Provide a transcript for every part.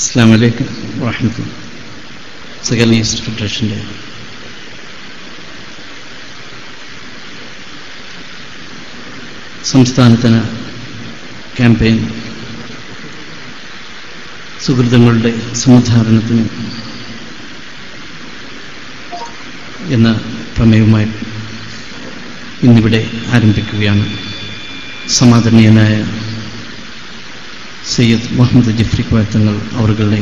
അസ്സാം വലൈക്കും വാഹനത്തിൽ സെക്കൻഡ് ഈസ്റ്റ് ഫെഡറേഷന്റെ സംസ്ഥാനത്തിന് ക്യാമ്പയിൻ സുഹൃത്തുക്കളുടെ സമുദ്ധാരണത്തിന് എന്ന പ്രമേയവുമായി ഇന്നിവിടെ ആരംഭിക്കുകയാണ്. സമാദരണീയനായ സയ്യദ് മുഹമ്മദ് ജഫ്രി കോയത്തങ്ങൾ അവരുടെ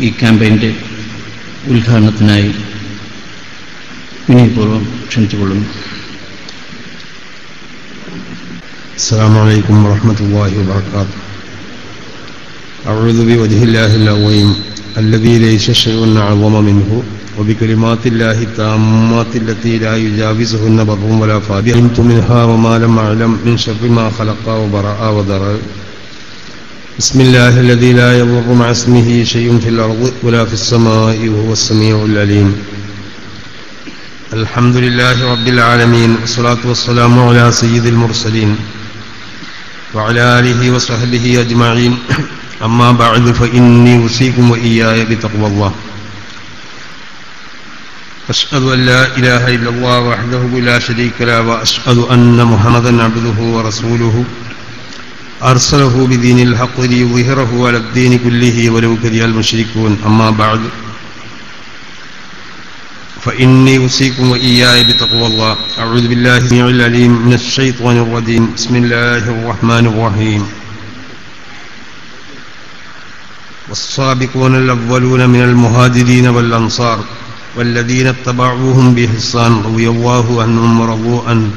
ഈ ക്യാമ്പയിൻ്റെ ഉദ്ഘാടനത്തിനായി വിനയപൂർവ്വം ക്ഷണിച്ചുകൊള്ളുന്നു السلام عليكم ورحمة الله وبركاته أعوذ بوجه الله العظيم الذي ليس شيء أعظم منه وبكلمات الله التامات التي لا يجاوزهن بر ولا فاجر علمت منها وما لم أعلم من شر ما خلق وبرأ وضرر بسم الله الذي لا يضر مع اسمه شيء في الأرض ولا في السماء وهو السميع العليم. الحمد لله رب العالمين والصلاة والسلام على سيد المرسلين وعلى آله وصحبه أجمعين. أما بعد فإني أوصيكم وإياي بتقوى الله. أشهد أن لا إله إلا الله وحده لا شريك له وأشهد أن محمدا عبده ورسوله. أرسله بدين الحق ليظهره على الدين كله ولو كره المشركون. أما بعد فإني أوصيكم وإياي بتقوى الله. أعوذ بالله السميع العليم من الشيطان الرجيم. بسم الله الرحمن الرحيم. والسابقون الأولون من المهاجرين والأنصار. والذين اتبعوهم بإحسان رضي الله عنهم ورضوا عنه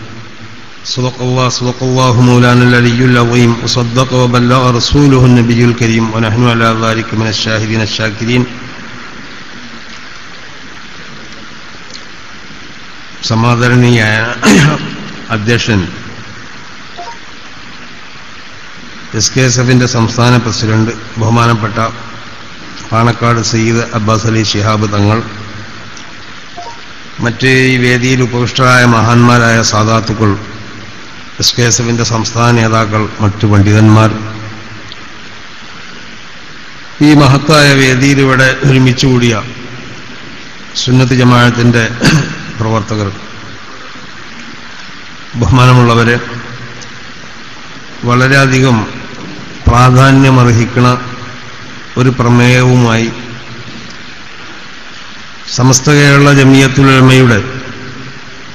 صدق الله صدق الله مولانا العلي العظيم وصدق وبلغ رسوله النبي الكريم ونحن على ذلك من الشاهدين الشاكرين സമാദരണീയായ അധ്യക്ഷൻ എസ് കെ എസ് എഫിന്റെ സംസ്ഥാന പ്രസിഡന്റ് ബഹുമാനപ്പെട്ട പാണക്കാട് സയ്യിദ് അബ്ബാസ് അലി ഷിഹാബ് തങ്ങൾ മറ്റ് ഈ വേദിയിൽ ഉപവിഷ്ടരായ മഹാന്മാരായ സാധാത്തുക്കൾ എസ് കെ എസ് സംസ്ഥാന നേതാക്കൾ മറ്റു പണ്ഡിതന്മാർ. ഈ മഹത്തായ വേദിയിൽ ഇവിടെ ഒരുമിച്ചുകൂടിയ സുന്നത്ത് ജമാഅത്തിന്റെ പ്രവർത്തകർ ബഹുമാനമുള്ളവരെ വളരെയധികം പ്രാധാന്യമർഹിക്കുന്ന ഒരു പ്രമേയവുമായി സമസ്ത കേരള ജമിയത്തുലമയുടെ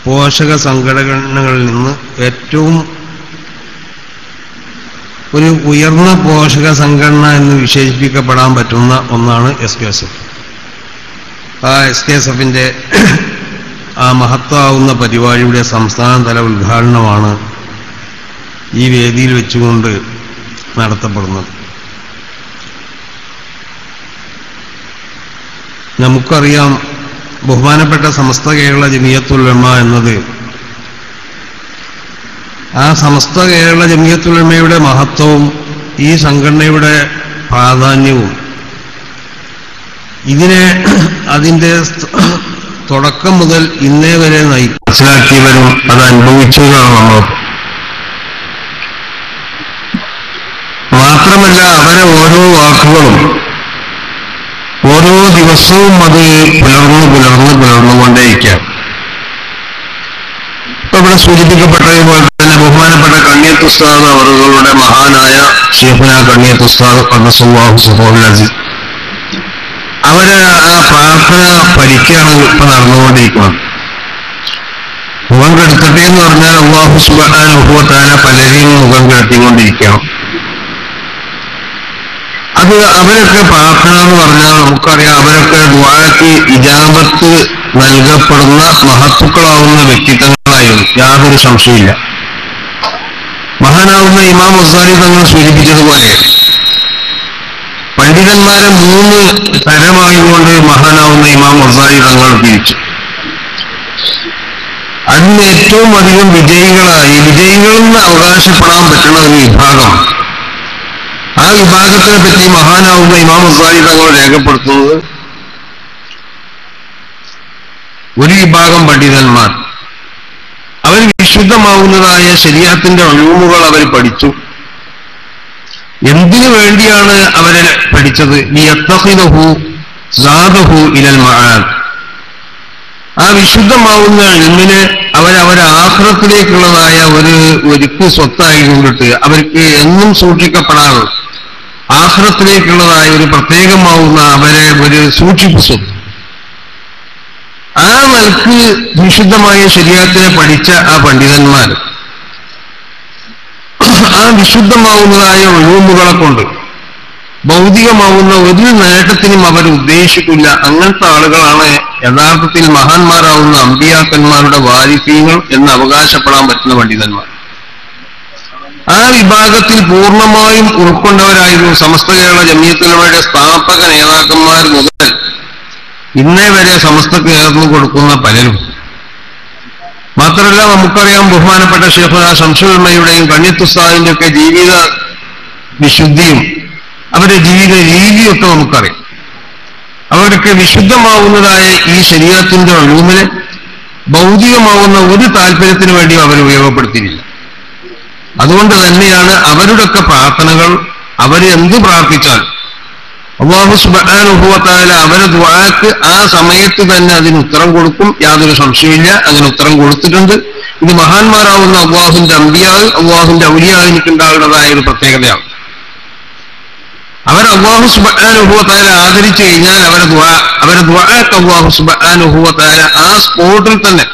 പോഷക സംഘടനകളിൽ നിന്ന് ഏറ്റവും ഒരു ഉയർന്ന പോഷക സംഘടന എന്ന് വിശേഷിപ്പിക്കപ്പെടാൻ പറ്റുന്ന ഒന്നാണ് എസ് കെ എസ് എഫ് ആ എസ് കെ എസ് എഫിന്റെ ആ മഹത്താവുന്ന പരിപാടിയുടെ സംസ്ഥാനതല ഉദ്ഘാടനമാണ് ഈ വേദിയിൽ വെച്ചുകൊണ്ട് നടത്തപ്പെടുന്നത്. നമുക്കറിയാം ബഹുമാനപ്പെട്ട സമസ്ത കേരള ജമിയത്തുലമ എന്നത് ആ സമസ്ത കേരള ജമിയത്തുലമയുടെ മഹത്വവും ഈ സംഘടനയുടെ പ്രാധാന്യവും. ഇതിനെ അതിന്റെ തുടക്കം മുതൽ ഇന്നേ വരെ നയി മനസ്സിലാക്കിയവരും അത് അനുഭവിച്ചവരാണ് നമ്മൾ. മാത്രമല്ല അവരെ ഓരോ വാക്കുകളും ഓരോ ദിവസവും അത് പുലർന്ന് പുലർന്ന് പുലർന്നുകൊണ്ടേയിരിക്കാം ഇപ്പൊ ഇവിടെ സൂചിപ്പിക്കപ്പെട്ടതുപോലെ തന്നെ ബഹുമാനപ്പെട്ട കണ്ണിയത്ത് അവരുടെ മഹാനായ ഷെയ്ഖുന കണ്ണിയത്ത് ഉസ്താദ് അസീസ് അവർ ആ പ്രാർത്ഥന പഠിക്കുകയാണ് ഇപ്പൊ നടന്നുകൊണ്ടിരിക്കുന്നത്. മുഖം കെടുത്തട്ടെ എന്ന് പറഞ്ഞാൽ അള്ളാഹു സുബാനുഭവത്താല പലരെയും മുഖം കെടുത്തിക്കൊണ്ടിരിക്കണം അത് അവരൊക്കെ പ്രാർത്ഥന എന്ന് പറഞ്ഞാൽ നമുക്കറിയാം. അവരൊക്കെ ദ്വാരക്ക് ഇജാബത്ത് നൽകപ്പെടുന്ന മഹത്തുക്കളാവുന്ന വ്യക്തിത്വങ്ങളായിരുന്നു യാതൊരു സംശയമില്ല മഹാനാവുന്ന ഇമാം മുസാരി തങ്ങൾ സൂചിപ്പിച്ചതുപോലെ പണ്ഡിതന്മാരെ മൂന്ന് തരമായിക്കൊണ്ട് മഹാനാവുന്ന ഇമാം മുസാരി തങ്ങൾ തിരിച്ചു അതിന് ഏറ്റവും അധികം വിജയികളായി വിജയികളെന്ന് അവകാശപ്പെടാൻ പറ്റുന്ന ഒരു വിഭാഗം ആ വിഭാഗത്തിനെ പറ്റി മഹാനാവുന്ന ഇമാം മുസാരി തങ്ങൾ രേഖപ്പെടുത്തുന്നത് ഒരു വിഭാഗം പണ്ഡിതന്മാർ. അവർ വിശുദ്ധമാവുന്നതായ ശരീരത്തിന്റെ ഒഴിവുകൾ അവർ പഠിച്ചു. എന്തിനു വേണ്ടിയാണ് അവരെ പഠിച്ചത്? ലിയത്തഹിദഹു സാദഹു ഇലൽ മഹാൻ ആ വിശുദ്ധമാവുന്ന ഇൽമിനെ അവരവരെ ആഹ്ലത്തിലേക്കുള്ളതായ ഒരു ഒരുക്ക് സ്വത്തായി കൊണ്ടിട്ട് അവർക്ക് എന്നും സൂക്ഷിക്കപ്പെടാതെ ആഹ്റത്തിലേക്കുള്ളതായ ഒരു പ്രത്യേകമാവുന്ന അവരെ ഒരു സൂക്ഷിപ്പ് സ്വത്ത് ആ നിലയ്ക്ക് വിശുദ്ധമായ ശരീരത്തിനെ പഠിച്ച ആ പണ്ഡിതന്മാർ. ആ വിശുദ്ധമാവുന്നതായ ഒഴിവുകളെ കൊണ്ട് ഭൗതികമാവുന്ന ഒരു നേട്ടത്തിനും അവർ ഉദ്ദേശിക്കില്ല അങ്ങനത്തെ ആളുകളാണ് യഥാർത്ഥത്തിൽ മഹാന്മാരാവുന്ന അമ്പിയാക്കന്മാരുടെ വാരിഫീങ്ങൾ എന്ന് അവകാശപ്പെടാൻ പറ്റുന്ന പണ്ഡിതന്മാർ. ആ വിഭാഗത്തിൽ പൂർണമായും ഉൾക്കൊണ്ടവരായിരുന്നു സമസ്ത കേരള ജമിയത്തുലമയുടെ സ്ഥാപക നേതാക്കന്മാർ മുതൽ ഇന്നേ വരെ സമസ്ത നേതൃത്വം കൊടുക്കുന്ന പലരും. മാത്രമല്ല നമുക്കറിയാം ബഹുമാനപ്പെട്ട ഷെയ്ഖുന ശംസുൽമയുടെയും കണ്ണിത്തുസ്താദിന്റെ ഒക്കെ ജീവിത വിശുദ്ധിയും അവരുടെ ജീവിത രീതിയൊക്കെ നമുക്കറിയാം. അവരൊക്കെ വിശുദ്ധമാവുന്നതായ ഈ ശരീരത്തിന്റെ ഒഴിവിനെ ഭൗതികമാവുന്ന ഒരു താല്പര്യത്തിന് വേണ്ടിയും അവർ ഉപയോഗപ്പെടുത്തിയില്ല അതുകൊണ്ട് തന്നെയാണ് അവരുടെയൊക്കെ പ്രാർത്ഥനകൾ അവർ എന്ത് പ്രാർത്ഥിച്ചാൽ. അള്ളാഹു സുബാനുഭവത്തായ അവരെ ദ്വാക്ക് ആ സമയത്ത് തന്നെ അതിന് ഉത്തരം കൊടുക്കും. യാതൊരു സംശയമില്ല അങ്ങനെ ഉത്തരം കൊടുത്തിട്ടുണ്ട്. ഇത് മഹാന്മാരാവുന്ന അള്ളാഹുന്റെ അമ്പിയാവ് അള്ളാഹുന്റെ ഔലിയാവിനിക്ക് ഉണ്ടാകുന്നതായ ഒരു പ്രത്യേകതയാണ്. അവർ അള്ളാഹു സുബാനുഭവത്തായ ആദരിച്ചു കഴിഞ്ഞാൽ അവരെ അവരുടെ അവരെ ദ്വാക്ക് അള്ളാഹു സുബാനുഭവത്തായ ആ സ്പോട്ടിൽ തന്നെ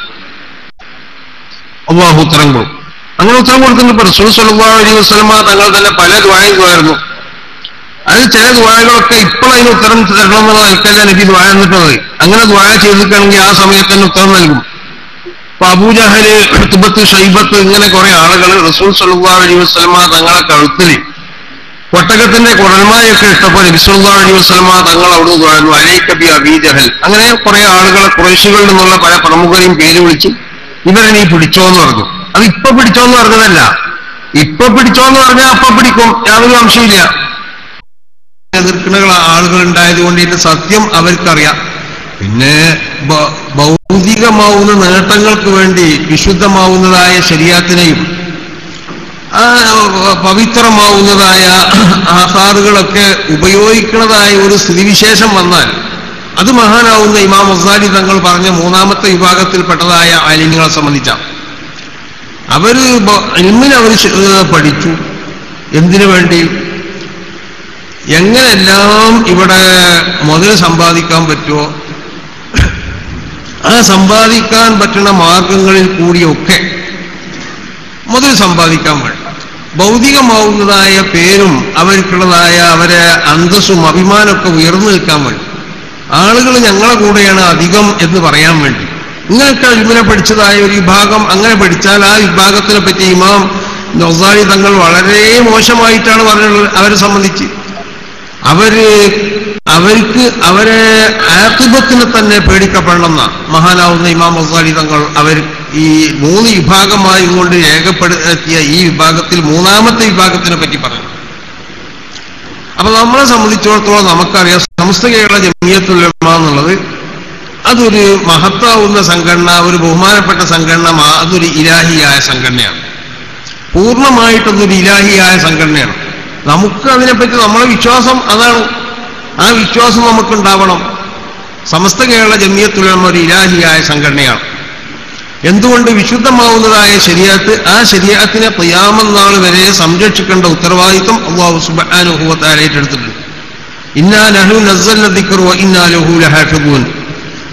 അള്ളാഹു ഉത്തരം കൊടുക്കും. അങ്ങനെ ഉത്തരം കൊടുക്കുന്നുണ്ട് റസൂൽ സല്ലല്ലാഹു അലൈഹി വസ്ലമ തങ്ങൾ തന്നെ പല ദ്വായകുമായിരുന്നു ദ്വായിരുന്നു അത് ചില ദ്വായകളൊക്കെ ഇപ്പോൾ അതിന് ഉത്തരം തരണം എന്നുള്ള നിൽക്കല്ല എനിക്ക് ദ്വായ തന്നിട്ടുള്ളത്. അങ്ങനെ ദ്വായ ചെയ്തിട്ടാണെങ്കിൽ ആ സമയത്ത് തന്നെ ഉത്തരം നൽകും. അപ്പൊ അബൂജഹൽ തുബത്ത് ഷൈബത്ത് ഇങ്ങനെ കുറെ ആളുകൾ റസൂൽ സല്ലല്ലാഹു അലൈഹി വസ്ലമ തങ്ങളെ കഴുത്തിൽ കൊട്ടകത്തിന്റെ കുടന്മാരെയൊക്കെ ഇഷ്ടപ്പോൾ നബി സല്ലല്ലാഹു അലൈഹി വസല്ലമ തങ്ങൾ അവിടെ ദ്വായിരുന്നു അലൈക്കബി അബീജഹൽ അങ്ങനെ കുറെ ആളുകളെ കുറേശികളിൽ നിന്നുള്ള പല പ്രമുഖരെയും പേര് വിളിച്ച് ഇവരെ നീ പിടിച്ചോ എന്ന് പറഞ്ഞു. അത് ഇപ്പൊ പിടിച്ചോ എന്ന് പറഞ്ഞതല്ല. ഇപ്പൊ പിടിച്ചോ എന്ന് പറഞ്ഞാൽ അപ്പൊ പിടിക്കും. യാതൊരു അംശമില്ല എതിർക്കുന്ന ആളുകൾ ഉണ്ടായതുകൊണ്ട് ഇതിന്റെ സത്യം അവർക്കറിയാം. പിന്നെ ഭൗതികമാവുന്ന നേട്ടങ്ങൾക്ക് വേണ്ടി വിശുദ്ധമാവുന്നതായ ശരീരത്തിനെയും ആ പവിത്രമാവുന്നതായ ആഹാറുകളൊക്കെ ഉപയോഗിക്കുന്നതായ ഒരു സ്ഥിതിവിശേഷം വന്നാൽ അത് മഹാനാവുന്ന ഇമാം മസാലി തങ്ങൾ പറഞ്ഞ മൂന്നാമത്തെ വിഭാഗത്തിൽപ്പെട്ടതായ ആലിന്യങ്ങളെ സംബന്ധിച്ചാണ്. അവർ ഇൽമിന് അവർ പഠിച്ചു? എന്തിനു വേണ്ടി? എങ്ങനെല്ലാം ഇവിടെ മുതൽ സമ്പാദിക്കാൻ പറ്റുമോ ആ സമ്പാദിക്കാൻ പറ്റുന്ന മാർഗങ്ങളിൽ കൂടിയൊക്കെ മുതൽ സമ്പാദിക്കാൻ വേണ്ട. ഭൗതികമാവുന്നതായ പേരും അവർക്കുള്ളതായ അവരെ അന്തസ്സും അഭിമാനമൊക്കെ ഉയർന്നു നിൽക്കാൻ വേണ്ടി. ആളുകൾ ഞങ്ങളെ കൂടെയാണ് അധികം എന്ന് പറയാൻ വേണ്ടി. ഇങ്ങനെയൊക്കെ ഇൽമിനെ പഠിച്ചതായ ഒരു വിഭാഗം അങ്ങനെ പഠിച്ചാൽ ആ വിഭാഗത്തിനെ പറ്റി ഇമാം നൊസാരി തങ്ങൾ വളരെ മോശമായിട്ടാണ് പറഞ്ഞിട്ടുള്ളത് അവരെ സംബന്ധിച്ച്. അവർ അവർക്ക് അവരെ ആത്തിബത്തിനെ തന്നെ പേടിക്കപ്പെടണമെന്ന മഹാനാവുന്ന ഇമാം മസാലി തങ്ങൾ അവർ ഈ മൂന്ന് വിഭാഗമായി കൊണ്ട് രേഖപ്പെടുത്തിയ ഈ വിഭാഗത്തിൽ മൂന്നാമത്തെ വിഭാഗത്തിനെ പറ്റി പറഞ്ഞു. അപ്പൊ നമ്മളെ സംബന്ധിച്ചിടത്തോളം നമുക്കറിയാം സമസ്ത കേരള ജമിയത്തുലമ എന്നുള്ളത് അതൊരു മഹത്താവുന്ന സംഘടന ഒരു ബഹുമാനപ്പെട്ട സംഘടന അതൊരു ഇലാഹിയായ സംഘടനയാണ്. പൂർണമായിട്ടൊന്നൊരു ഇലാഹിയായ സംഘടനയാണ്. നമുക്ക് അതിനെപ്പറ്റി നമ്മളെ വിശ്വാസം അതാണ്. ആ വിശ്വാസം നമുക്കുണ്ടാവണം. സമസ്ത കേരള ജമിയത്തുലമ ഒരു ഇലാഹിയായ സംഘടനയാണ്. എന്തുകൊണ്ട് വിശുദ്ധമാവുന്നതായ ശരിയാത്ത് ആ ശരിയാത്തിനെ പയ്യാമെന്നാൾ വരെ സംരക്ഷിക്കേണ്ട ഉത്തരവാദിത്വം അള്ളാഹു സുബാനുഭവത്താൽ ഏറ്റെടുത്തിട്ടുണ്ട്. ഇന്നാ ലഹു നസ്സല്ലദിക്കർ ഇന്നാ ലഹു ലഹാഫിദൂൻ.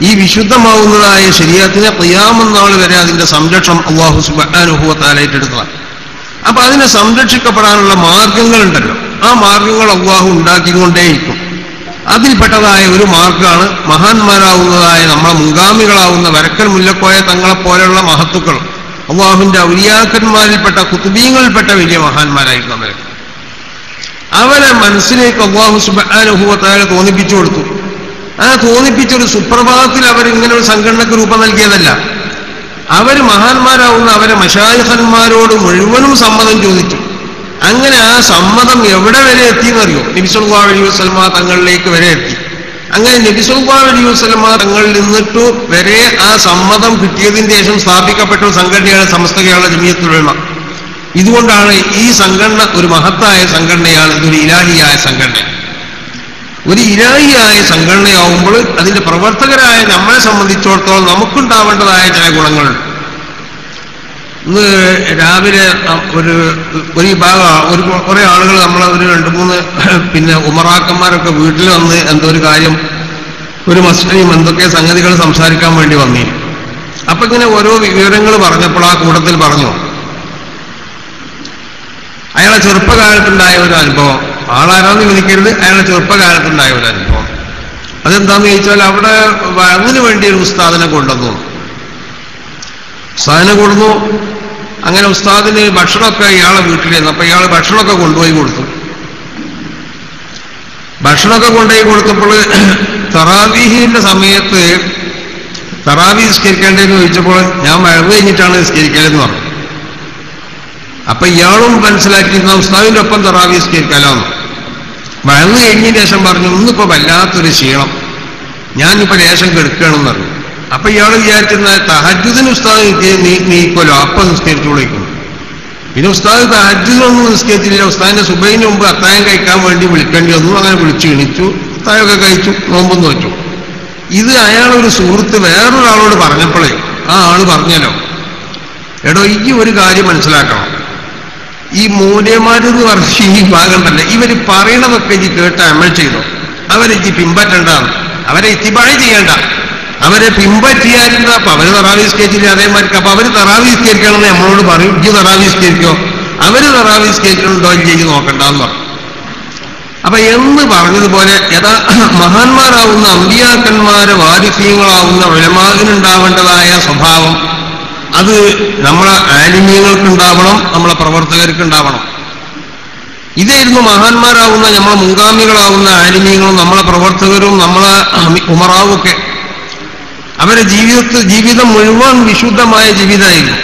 ഈ വിശുദ്ധമാവുന്നതായ ശരീരത്തിനെ പ്രിയാമെന്ന നാൾ വരെ അതിന്റെ സംരക്ഷണം അള്ളാഹു സുബാനുഭവത്താൽ ഏറ്റെടുത്തതാണ് അപ്പൊ അതിനെ സംരക്ഷിക്കപ്പെടാനുള്ള മാർഗങ്ങളുണ്ടല്ലോ. ആ മാർഗങ്ങൾ അള്ളാഹു ഉണ്ടാക്കിക്കൊണ്ടേയിരിക്കും. അതിൽപ്പെട്ടതായ ഒരു മാർഗമാണ് മഹാന്മാരാവുന്നതായ നമ്മളെ മുൻഗാമികളാവുന്ന വരക്കൽ മുല്ലക്കോയ തങ്ങളെ പോലെയുള്ള മഹത്തുക്കൾ. അള്ളാഹുവിന്റെ ഔലിയാക്കന്മാരിൽപ്പെട്ട കുത്തുബീങ്ങളിൽപ്പെട്ട വലിയ മഹാന്മാരായിരുന്നു അവരെ. അവരെ മനസ്സിലേക്ക് അള്ളാഹു സുബാനുഭവത്തായ തോന്നിപ്പിച്ചു കൊടുത്തു. ആ തോന്നിപ്പിച്ചൊരു സുപ്രഭാതത്തിൽ അവർ ഇങ്ങനെ ഒരു സംഘടനക്ക് രൂപം നൽകിയതല്ല. അവർ മഹാന്മാരാവുന്ന അവരെ മഷായഹന്മാരോട് മുഴുവനും സമ്മതം ചോദിച്ചു. അങ്ങനെ ആ സമ്മതം എവിടെ വരെ എത്തിയെന്നറിയോ? എന്നറിയോ അലി വസ്ലമ തങ്ങളിലേക്ക് വരെ എത്തി. അങ്ങനെ നബിസുല്ലാ അലി തങ്ങളിൽ നിന്നിട്ടു വരെ ആ സമ്മതം കിട്ടിയതിന് ശേഷം സ്ഥാപിക്കപ്പെട്ട സംഘടനയാണ് സമസ്ത കേരള ഇതുകൊണ്ടാണ് ഈ സംഘടന ഒരു മഹത്തായ സംഘടനയാണ് ഇതൊരു ഇലാഹിയായ സംഘടന ഒരു ഇരായിയായ സംഘടനയാവുമ്പോൾ അതിന്റെ പ്രവർത്തകരായ നമ്മളെ സംബന്ധിച്ചിടത്തോളം നമുക്കുണ്ടാവേണ്ടതായ ചില ഗുണങ്ങളുണ്ട് ഇന്ന് രാവിലെ ഒരു ഒരു വിഭാഗം ഒരു കുറെ ആളുകൾ നമ്മൾ ഒരു രണ്ട് മൂന്ന് പിന്നെ ഉമറാക്കന്മാരൊക്കെ വീട്ടിൽ വന്ന് എന്തോ ഒരു കാര്യം ഒരു മസ്ലിം എന്തൊക്കെ സംഗതികൾ സംസാരിക്കാൻ വേണ്ടി വന്നിരുന്നു അപ്പൊ ഇങ്ങനെ ഓരോ വിവരങ്ങൾ പറഞ്ഞപ്പോൾ ആ കൂട്ടത്തിൽ പറഞ്ഞു. അയാളെ ചെറുപ്പകാലത്തുണ്ടായ ഒരു അനുഭവം. ആളാരാന്ന് വിളിക്കരുത്. അയാളെ ചെറുപ്പകാലത്തുണ്ടായ അനുഭവം. അതെന്താന്ന് ചോദിച്ചാൽ അവിടെ അതിനു വേണ്ടി ഒരു ഉസ്താദിനെ കൊണ്ടുവന്നു. ഉസ്താദിനെ കൊണ്ടുവന്നു. അങ്ങനെ ഉസ്താദിന് ഭക്ഷണമൊക്കെ ഇയാളെ വീട്ടിലിരുന്നു അപ്പൊ ഇയാൾ ഭക്ഷണമൊക്കെ കൊണ്ടുപോയി കൊടുത്തു. ഭക്ഷണമൊക്കെ കൊണ്ടുപോയി കൊടുത്തപ്പോൾ തറാവീഹിന്റെ സമയത്ത് തറാവി നിസ്കരിക്കേണ്ടതെന്ന് ചോദിച്ചപ്പോൾ ഞാൻ വഴവ് കഴിഞ്ഞിട്ടാണ് നിസ്കരിക്കലെന്ന് പറഞ്ഞു. അപ്പൊ ഇയാളും മനസ്സിലാക്കിയിരുന്ന ഉസ്താവിന്റെ ഒപ്പം തറാവി നിസ്കരിക്കാലോന്ന് വഴന്ന് കഴിഞ്ഞതിന് ശേഷം പറഞ്ഞു ഒന്നിപ്പോ വല്ലാത്തൊരു ക്ഷീണം. ഞാനിപ്പോ ലേശം കെടുക്കണമെന്ന് പറഞ്ഞു. അപ്പൊ ഇയാൾ വിചാരിച്ചിരുന്ന തഹജുദിന് ഉസ്താദ് നീക്കുമല്ലോ അപ്പൊ നിസ്കരിച്ചു വിളിക്കും പിന്നെ ഉസ്താദ് തഹജുദിനൊന്നും നിസ്കരിച്ചില്ല ഉസ്താദിന്റെ സുബൈന് മുമ്പ് അത്തായം കഴിക്കാൻ വേണ്ടി വിളിക്കേണ്ടി വന്നു. അങ്ങനെ വിളിച്ചു എണിച്ചു അത്തായൊക്കെ കഴിച്ചു നോമ്പും നോച്ചു ഇത് അയാളൊരു സുഹൃത്ത് വേറൊരാളോട് പറഞ്ഞപ്പോഴേ ആ ആൾ പറഞ്ഞല്ലോ എടോ ഈ ഒരു കാര്യം മനസ്സിലാക്കണം. ഈ മൂല്യമാരെന്ന് പറഞ്ഞ ഈ ഭാഗം തന്നെ ഇവർ പറയണതൊക്കെ ഇനി കേട്ട് അമൽ ചെയ്തോ? അവരെ ഇനി പിമ്പറ്റണ്ടാണ് അവരെ ഇത്തിബാഴ് ചെയ്യേണ്ട. അവരെ പിമ്പറ്റിയാലും അപ്പൊ അവർ തറാവിസ്കരിച്ചില്ല അതേമാതിരി അപ്പൊ അവർ തറാവിസ്കരിക്കണമെന്ന് നമ്മളോട് പറയും. ഇജ്ജ് തറാവിസ്കരിക്കോ അവർ തറാവിസ്കരിക്കണുണ്ടോ ഇല്ല ഇജ്ജ് നോക്കണ്ടെന്ന് പറഞ്ഞു അപ്പൊ എന്ന് പറഞ്ഞതുപോലെ യഥാ മഹാന്മാരാവുന്ന അമ്പിയാക്കന്മാരെ വാരിഫീങ്ങളാവുന്ന വിലമാകിനുണ്ടാവേണ്ടതായ സ്വഭാവം അത് നമ്മളെ ആലിമ്യങ്ങൾക്കുണ്ടാവണം നമ്മളെ പ്രവർത്തകർക്കുണ്ടാവണം. ഇതായിരുന്നു മഹാന്മാരാവുന്ന നമ്മളെ മുൻഗാമികളാവുന്ന ആലിമ്യങ്ങളും നമ്മളെ പ്രവർത്തകരും നമ്മളെ ഉമറാവും ഒക്കെ. അവരെ ജീവിതത്തിൽ ജീവിതം മുഴുവൻ വിശുദ്ധമായ ജീവിതമായിരുന്നു.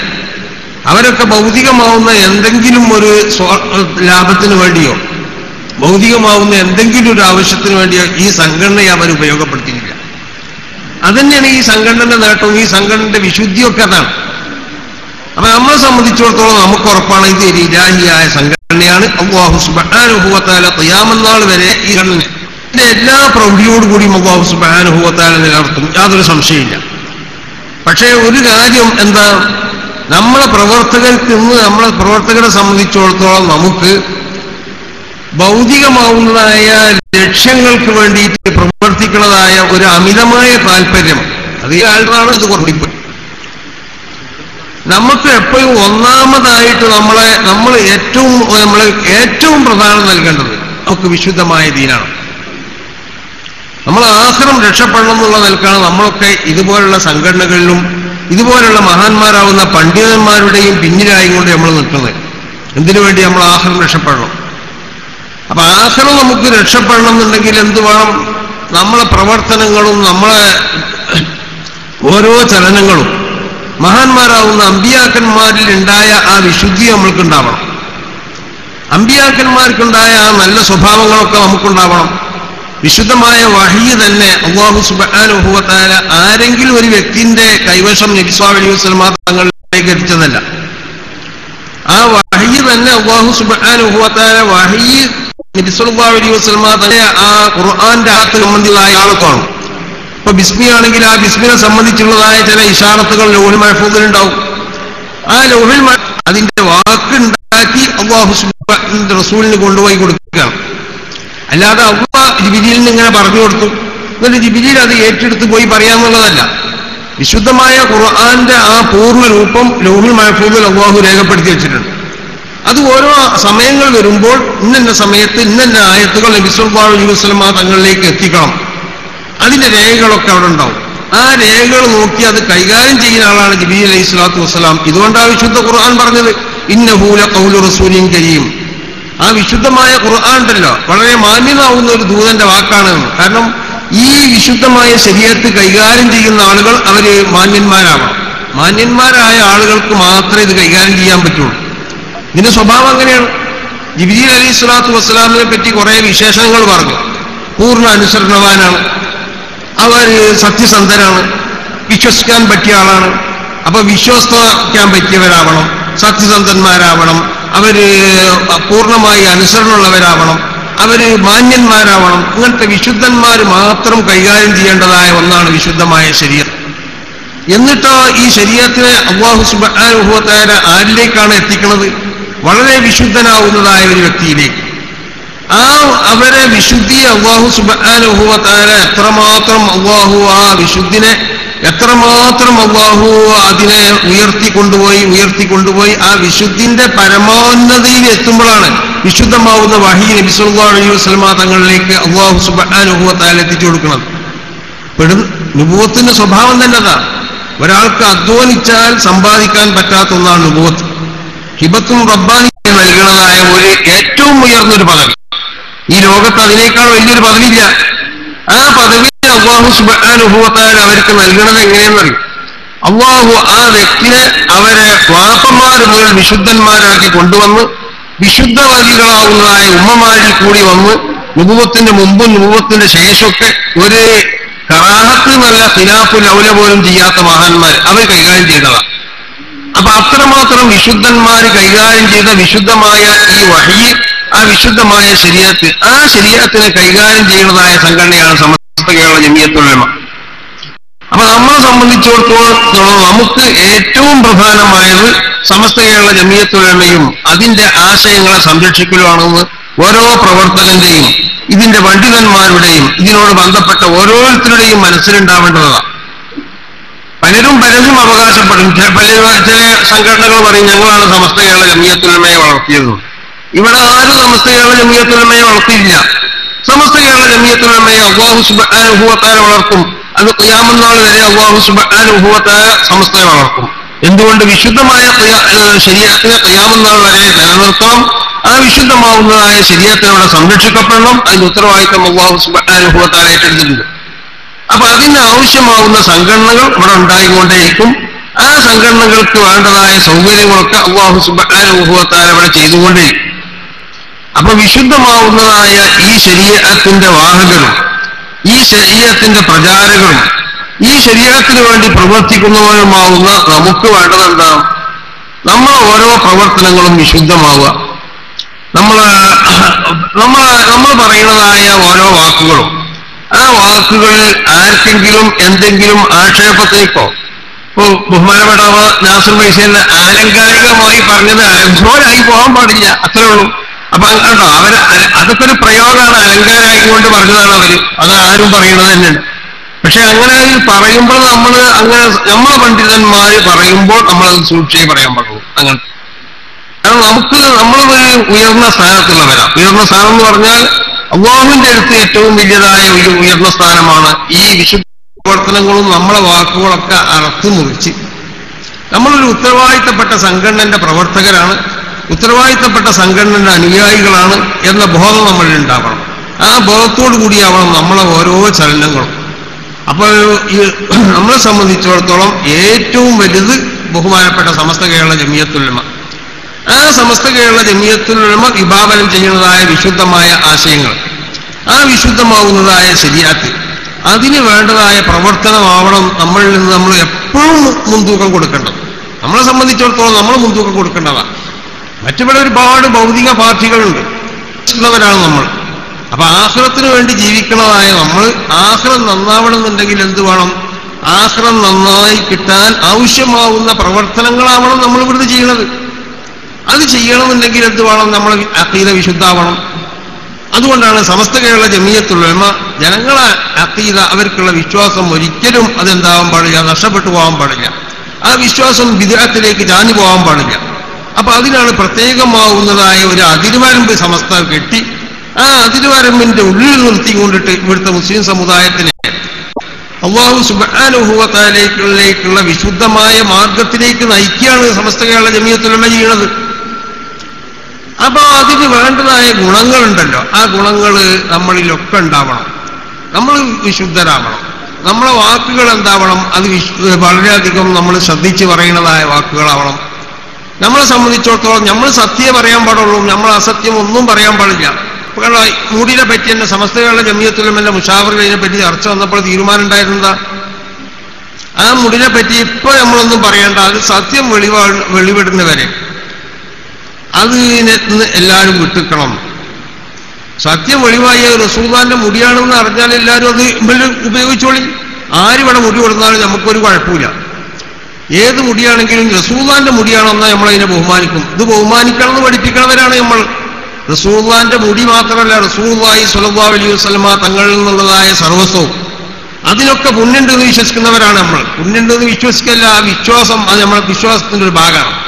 അവരൊക്കെ ഭൗതികമാവുന്ന എന്തെങ്കിലും ഒരു ലാഭത്തിന് വേണ്ടിയോ ഭൗതികമാവുന്ന എന്തെങ്കിലും ഒരു ആവശ്യത്തിന് വേണ്ടിയോ ഈ സംഘടനയെ അവർ ഉപയോഗപ്പെടുത്തിയില്ല. അതന്നെയാണ് ഈ സംഘടനയുടെ നേട്ടവും ഈ സംഘടനയുടെ വിശുദ്ധിയൊക്കെ അതാണ്. അപ്പൊ നമ്മളെ സംബന്ധിച്ചിടത്തോളം നമുക്ക് ഉറപ്പാണ് ഇത് ഒരു ഇലാഹിയായ സംഘടനയാണ്. അള്ളാഹു സുബാനുഭവത്താല തയ്യാമെന്നാൾ വരെ ഈ ഘടന ഇതിന്റെ എല്ലാ പ്രൗഢിയോടുകൂടിയും അള്ളാഹു സുബാനുഭവത്താല നിലനിർത്തും. യാതൊരു സംശയമില്ല പക്ഷേ ഒരു കാര്യം എന്താ? നമ്മളെ പ്രവർത്തകർക്ക് ഇന്ന് നമ്മളെ പ്രവർത്തകരെ സംബന്ധിച്ചിടത്തോളം നമുക്ക് ഭൗതികമാവുന്നതായ ലക്ഷ്യങ്ങൾക്ക് വേണ്ടിയിട്ട് പ്രവർത്തിക്കുന്നതായ ഒരു അമിതമായ താല്പര്യം. അത് ഈ ആളുകളാണ് ഇത് കുറവിപ്പ് നമുക്ക് എപ്പോഴും ഒന്നാമതായിട്ട് നമ്മളെ നമ്മൾ ഏറ്റവും നമ്മൾ ഏറ്റവും പ്രധാനം നൽകേണ്ടത് നമുക്ക് വിശുദ്ധമായ ദീനാണ്. നമ്മൾ ആഹ്റം രക്ഷപ്പെടണം എന്നുള്ള നിലക്കാണ് നമ്മളൊക്കെ ഇതുപോലുള്ള സംഘടനകളിലും ഇതുപോലുള്ള മഹാന്മാരാവുന്ന പണ്ഡിതന്മാരുടെയും പിന്നിലായി കൊണ്ട് നമ്മൾ നിൽക്കുന്നത്. എന്തിനു വേണ്ടി നമ്മൾ ആഹ്റം രക്ഷപ്പെടണം? അപ്പൊ ആഹ്റം നമുക്ക് രക്ഷപ്പെടണം എന്നുണ്ടെങ്കിൽ എന്ത് വേണം? നമ്മളെ പ്രവർത്തനങ്ങളും നമ്മളെ ഓരോ ചലനങ്ങളും മഹാന്മാരാവുന്ന അമ്പിയാക്കന്മാരിൽ ഉണ്ടായ ആ വിശുദ്ധി നമ്മൾക്കുണ്ടാവണം. അമ്പിയാക്കന്മാർക്കുണ്ടായ ആ നല്ല സ്വഭാവങ്ങളൊക്കെ നമുക്കുണ്ടാവണം. വിശുദ്ധമായ വഹി തന്നെ അള്ളാഹു സുബാനുഭവത്തായ ആരെങ്കിലും ഒരു വ്യക്തിന്റെ കൈവശം നബിസ്വാ അലൈഹി വസ്ലമാ തങ്ങളിലേക്ക് എത്തിച്ചതല്ല. ആ വഹി തന്നെ അള്ളാഹു സുബാനുഭവത്തായ വഹി നബിസ്വല്ലാ അലൈഹി വസ്ലമാ തന്നെ ആ ഖുർആന്റെ ആത്ത് സംബന്ധിയുള്ള ആൾക്കാണ് ഇപ്പൊ ബിസ്മി ആണെങ്കിൽ ആ ബിസ്മിനെ സംബന്ധിച്ചുള്ളതായ ചില ഇഷാറത്തുകൾ ലോഹിൽ മഹഫൂദിലുണ്ടാവും ആ ലോഹിൽ അതിന്റെ വാക്കുണ്ടാക്കി അള്ളാഹു റസൂലിന് കൊണ്ടുപോയി കൊടുക്കുകയാണ്. അല്ലാതെ അള്ളാ ജിബിലിന് ഇങ്ങനെ പറഞ്ഞു കൊടുത്തു. എന്നിട്ട് ജിബിലിൽ അത് ഏറ്റെടുത്ത് പോയി പറയാന്നുള്ളതല്ല. വിശുദ്ധമായ ഖുർആാന്റെ ആ പൂർണ രൂപം ലോഹിൽ മഹഫൂദിൽ അള്ളാഹു രേഖപ്പെടുത്തി വെച്ചിട്ടുണ്ട്. അത് ഓരോ സമയങ്ങൾ വരുമ്പോൾ ഇന്നെ സമയത്ത് ഇന്നെ ആയത്തുകൾ നബിസ്വല്ലാ അലൈഹി വസ്ലമ തങ്ങളിലേക്ക് എത്തിക്കണം. അതിന്റെ രേഖകളൊക്കെ അവിടെ ഉണ്ടാവും. ആ രേഖകൾ നോക്കി അത് കൈകാര്യം ചെയ്യുന്ന ആളാണ് ജബി അലൈഹി സ്വലാത്തു വസ്സലാം. ഇതുകൊണ്ടാണ് വിശുദ്ധ ഖുർആൻ പറഞ്ഞത് ഇന്നഹൂല കൗലു റസൂലിയും കരീം. ആ വിശുദ്ധമായ ഖുർആൻ ഉണ്ടല്ലോ വളരെ മാന്യമാവുന്ന ഒരു ദൂതന്റെ വാക്കാണ് കാരണം ഈ വിശുദ്ധമായ ശരീരത്ത് കൈകാര്യം ചെയ്യുന്ന ആളുകൾ അവർ മാന്യന്മാരാവണം. മാന്യന്മാരായ ആളുകൾക്ക് മാത്രമേ ഇത് കൈകാര്യം ചെയ്യാൻ പറ്റുള്ളൂ. ഇതിന്റെ സ്വഭാവം അങ്ങനെയാണ്. ജിബിജി അലൈഹി സ്വലാത്തു വസ്സലാമിനെ പറ്റി കുറെ വിശേഷങ്ങൾ പറഞ്ഞു. പൂർണ അനുസരണവാനാണ്. അവർ സത്യസന്ധനാണ് വിശ്വസിക്കാൻ പറ്റിയ ആളാണ്. അപ്പൊ വിശ്വസിക്കാൻ പറ്റിയവരാവണം. സത്യസന്ധന്മാരാവണം. അവർ പൂർണമായി അനുസരണമുള്ളവരാവണം അവർ മാന്യന്മാരാവണം. അങ്ങനത്തെ വിശുദ്ധന്മാർ മാത്രം കൈകാര്യം ചെയ്യേണ്ടതായ ഒന്നാണ് വിശുദ്ധമായ ശരീരം. എന്നിട്ടോ ഈ ശരീരത്തിനെ അള്ളാഹു സുബാനുഭവത്തായ ആരിലേക്കാണ് എത്തിക്കുന്നത്? വളരെ വിശുദ്ധനാവുന്നതായ ഒരു വ്യക്തിയിലേക്ക്. ആ അവരെ വിശുദ്ധി അള്ളാഹു സുബാനുഭവത്താര എത്രമാത്രം അള്ളാഹു ആ വിശുദ്ധിനെ എത്രമാത്രം അള്ളാഹു അതിനെ ഉയർത്തിക്കൊണ്ടുപോയി ഉയർത്തിക്കൊണ്ടുപോയി ആ വിശുദ്ധിന്റെ പരമോന്നതയിൽ എത്തുമ്പോഴാണ് വിശുദ്ധമാവുന്ന വഹി നബി സുല്ലാ അലൈഹി വസ്ലമ തങ്ങളിലേക്ക് അള്ളാഹു സുബാനുഭവത്താൽ എത്തിച്ചു കൊടുക്കണം പെടും നുപൂവത്തിന്റെ സ്വഭാവം തന്നെ അതാ. ഒരാൾക്ക് അധ്വാനിച്ചാൽ സമ്പാദിക്കാൻ പറ്റാത്ത ഒന്നാണ് നുപൂവത്ത് ഹിബത്തും റബ്ബാനി നൽകുന്നതായ ഒരു ഏറ്റവും ഉയർന്നൊരു പദവി. ഈ ലോകത്ത് അതിനേക്കാൾ വലിയൊരു പദവിയില്ല. ആ പദവി അള്ളാഹു സുബാനുഭവത്താൽ അവർക്ക് നൽകുന്നത് എങ്ങനെയെന്നറിയും അള്ളാഹു ആ വ്യക്തിയെ അവരെ വാപ്പന്മാർ മുതൽ വിശുദ്ധന്മാരാക്കി കൊണ്ടുവന്ന് വിശുദ്ധവതികളാവുന്നതായ ഉമ്മമാരിൽ കൂടി വന്ന് നുപുവത്തിന്റെ മുമ്പും നുപുവത്തിന്റെ ശേഷമൊക്കെ ഒരു കറാഹത്ത് നല്ല ഖിലാഫു ലൗല പോലും ചെയ്യാത്ത മഹാന്മാർ അവർ കൈകാര്യം ചെയ്തതാണ് അപ്പൊ അത്രമാത്രം വിശുദ്ധന്മാർ കൈകാര്യം ചെയ്ത വിശുദ്ധമായ ഈ വഹി ആ വിശുദ്ധമായ ശരീരത്ത് ആ ശരീരത്തിനെ കൈകാര്യം ചെയ്യുന്നതായ സംഘടനയാണ് സമസ്ത കേരള ജമിയത്തൊഴിമ അപ്പൊ നമ്മളെ സംബന്ധിച്ചിടത്തോളം നമുക്ക് ഏറ്റവും പ്രധാനമായത് സമസ്ത കേരള ജമിയത്തൊഴിമയും അതിന്റെ ആശയങ്ങളെ സംരക്ഷിക്കലുമാണെന്ന് ഓരോ പ്രവർത്തകന്റെയും ഇതിന്റെ പണ്ഡിതന്മാരുടെയും ഇതിനോട് ബന്ധപ്പെട്ട ഓരോരുത്തരുടെയും മനസ്സിലുണ്ടാവേണ്ടതാണ്. പലരും പലരും അവകാശപ്പെടും. പല ചില സംഘടനകൾ പറയും ഞങ്ങളാണ് സമസ്ത കേരള ജമിയത്തുലമയെ വളർത്തിയത്. ഇവിടെ ആരും സമസ്ത കേരള ജമീയത്തുലമയെ വളർത്തിയില്ല സമസ്ത കേരള ജമീയത്തുലമയെ അള്ളാഹു സുബാനുഭവത്താല വളർത്തും. അത് ക്യാമനാൾ വരെ അള്ളാഹു സുബാനുഭവത്താല സമസ്തയെ വളർത്തും. എന്തുകൊണ്ട് വിശുദ്ധമായ ശരീരത്തിനെ ക്യാമനാൾ വരെ നിലനിർത്തണം. ആ വിശുദ്ധമാവുന്നതായ അവിടെ സംരക്ഷിക്കപ്പെടണം. അതിന്റെ ഉത്തരവാദിത്തം അള്ളാഹു സുബാനുഭവത്താല ഏറ്റെടുത്തിട്ടുണ്ട്. അപ്പൊ അതിന് ആവശ്യമാവുന്ന സംഘടനകൾ ഇവിടെ ഉണ്ടായിക്കൊണ്ടേയിരിക്കും. ആ സംഘടനകൾക്ക് വേണ്ടതായ സൗകര്യങ്ങളൊക്കെ അള്ളാഹു സുബാനുഭവത്താൽ അവിടെ ചെയ്തുകൊണ്ടേയിരിക്കും. അപ്പൊ വിശുദ്ധമാവുന്നതായ ഈ ശരീരത്തിന്റെ വാഹകരും ഈ ശരീരത്തിന്റെ പ്രചാരകരും ഈ ശരീരത്തിന് വേണ്ടി പ്രവർത്തിക്കുന്നവരുമാവുന്ന നമുക്ക് വേണ്ടത് എന്താ നമ്മളെ ഓരോ പ്രവർത്തനങ്ങളും വിശുദ്ധമാവുക. നമ്മൾ നമ്മൾ നമ്മൾ പറയുന്നതായ ഓരോ വാക്കുകളും. ആ വാക്കുകൾ ആർക്കെങ്കിലും എന്തെങ്കിലും ആക്ഷേപത്തേക്കോ ഇപ്പോ ബഹുമാനപ്പെട്ട നാസർ പൈസ ആലങ്കാരികമായി പറഞ്ഞത് അലങ്കോരായി പോകാൻ പാടില്ല അത്രേ ഉള്ളൂ. അപ്പൊ കേട്ടോ അവർ അതൊക്കെ ഒരു പ്രയോഗമാണ്. അലങ്കാരായിക്കൊണ്ട് പറഞ്ഞതാണ് അവർ. അത് ആരും പറയുന്നത് തന്നെയാണ്. പക്ഷെ അങ്ങനെ പറയുമ്പോൾ നമ്മൾ അങ്ങനെ നമ്മളെ പണ്ഡിതന്മാര് പറയുമ്പോൾ നമ്മളത് സൂക്ഷിച്ചേ പറയാൻ പാടുള്ളൂ. അങ്ങനെ. കാരണം നമുക്ക് നമ്മളൊരു ഉയർന്ന സ്ഥാനത്തുള്ളവരാ. ഉയർന്ന സ്ഥാനം എന്ന് പറഞ്ഞാൽ അള്ളാഹുവിന്റെ അടുത്ത് ഏറ്റവും വലിയതായ ഒരു ഉയർന്ന സ്ഥാനമാണ് ഈ വിശുദ്ധ പ്രവർത്തനങ്ങളും നമ്മളെ വാക്കുകളൊക്കെ അറത്തു മുറിച്ച് നമ്മളൊരു ഉത്തരവാദിത്തപ്പെട്ട സംഘടനന്റെ പ്രവർത്തകരാണ്. ഉത്തരവാദിത്തപ്പെട്ട സംഘടനയുടെ അനുയായികളാണ് എന്ന ബോധം നമ്മളിൽ ഉണ്ടാവണം. ആ ബോധത്തോടു കൂടിയാവണം നമ്മളെ ഓരോ ചലനങ്ങളും. അപ്പോൾ ഈ നമ്മളെ സംബന്ധിച്ചിടത്തോളം ഏറ്റവും വലുത് ബഹുമാനപ്പെട്ട സമസ്ത കേരള ജമിയത്തുലമ ആ സമസ്ത കേരള ജമിയത്തുലമ വിഭാവനം ചെയ്യുന്നതായ വിശുദ്ധമായ ആശയങ്ങൾ. ആ വിശുദ്ധമാവുന്നതായ ശരിയാക്കി. അതിന് വേണ്ടതായ പ്രവർത്തനമാവണം നമ്മളിൽ നിന്ന് നമ്മൾ എപ്പോഴും മുൻതൂക്കം കൊടുക്കേണ്ടത്. നമ്മളെ സംബന്ധിച്ചിടത്തോളം നമ്മൾ മുൻതൂക്കം കൊടുക്കേണ്ടതാണ്. മറ്റുവിടെ ഒരുപാട് ഭൗതിക പാർട്ടികളുണ്ട് ഉള്ളവരാണ് നമ്മൾ. അപ്പൊ ആഹ്റത്തിന് വേണ്ടി ജീവിക്കുന്നതായ നമ്മൾ ആഹ്റം നന്നാവണമെന്നുണ്ടെങ്കിൽ എന്ത് വേണം? ആഹ്റം നന്നായി കിട്ടാൻ ആവശ്യമാവുന്ന പ്രവർത്തനങ്ങളാവണം നമ്മൾ ഇവിടുന്ന് ചെയ്യുന്നത്. അത് ചെയ്യണമെന്നുണ്ടെങ്കിൽ എന്ത് വേണം? നമ്മൾ അക്കീത വിശുദ്ധാവണം. അതുകൊണ്ടാണ് സമസ്ത കേരള ജമീയത്തുള്ളമ ജനങ്ങളെ അക്കീത അവർക്കുള്ള വിശ്വാസം ഒരിക്കലും അതെന്താവാൻ പാടില്ല നഷ്ടപ്പെട്ടു പോകാൻ പാടില്ല. ആ വിശ്വാസം വിദേഹത്തിലേക്ക് ചാഞ്ഞു പോകാൻ പാടില്ല. അപ്പൊ അതിനാണ് പ്രത്യേകമാവുന്നതായ ഒരു അതിരുവരമ്പ് സമസ്ത കെട്ടി ആ അതിരുവരമ്പിന്റെ ഉള്ളിൽ നിർത്തി കൊണ്ടിട്ട് ഇവിടുത്തെ മുസ്ലിം സമുദായത്തിനെ അള്ളാഹു സുബാനുഭവത്തിലേക്കുള്ള വിശുദ്ധമായ മാർഗത്തിലേക്ക് നയിക്കുകയാണ് സമസ്ത കേരള ജമീയത്തിലുള്ള ചെയ്യണത്. അപ്പൊ അതിന് വേണ്ടതായ ഗുണങ്ങളുണ്ടല്ലോ. ആ ഗുണങ്ങൾ നമ്മളിലൊക്കെ ഉണ്ടാവണം. നമ്മൾ വിശുദ്ധരാവണം. നമ്മളെ വാക്കുകൾ എന്താവണം അത് വളരെയധികം നമ്മൾ ശ്രദ്ധിച്ച് പറയുന്നതായ വാക്കുകളാവണം. നമ്മളെ സംബന്ധിച്ചിടത്തോളം നമ്മൾ സത്യം പറയാൻ പാടുള്ളൂ നമ്മൾ അസത്യം ഒന്നും പറയാൻ പാടില്ല. കാരണം മൂടിനെ പറ്റി തന്നെ സമസ്തകളുടെ ജമിയത്തുലമന്റെ മുഷാവറിനെ പറ്റി ചർച്ച വന്നപ്പോൾ തീരുമാനം ഉണ്ടായിരുന്നതാ ആ മുടിനെ പറ്റി ഇപ്പൊ നമ്മളൊന്നും പറയേണ്ട അത് സത്യം വെളിവാ വെളിവിടുന്നവരെ. അതിനെ എല്ലാവരും വിട്ടുക്കണം. സത്യം വെളിവായ റസൂദാന്റെ മുടിയാണെന്ന് അറിഞ്ഞാൽ എല്ലാവരും അത് ഉപയോഗിച്ചോളി. ഉപയോഗിച്ചോളി ആരിവിടെ മുടി കൊടുത്താലും നമുക്കൊരു കുഴപ്പമില്ല. ഏത് മുടിയാണെങ്കിലും റസൂദാന്റെ മുടിയാണെന്നാൽ നമ്മളതിനെ ബഹുമാനിക്കും. ഇത് ബഹുമാനിക്കണം എന്ന് പഠിപ്പിക്കണവരാണ് നമ്മൾ. റസൂദാന്റെ മുടി മാത്രമല്ല റസൂദായി സുലഭാ അലൈഹി വസ്ലമ തങ്ങളിൽ നിന്നുള്ളതായ സർവസ്വവും അതിനൊക്കെ പുണ്യുണ്ടെന്ന് വിശ്വസിക്കുന്നവരാണ് നമ്മൾ. പുണ്യുണ്ടെന്ന് വിശ്വസിക്കല്ല ആ വിശ്വാസം അത് നമ്മളെ വിശ്വാസത്തിന്റെ ഒരു ഭാഗമാണ്.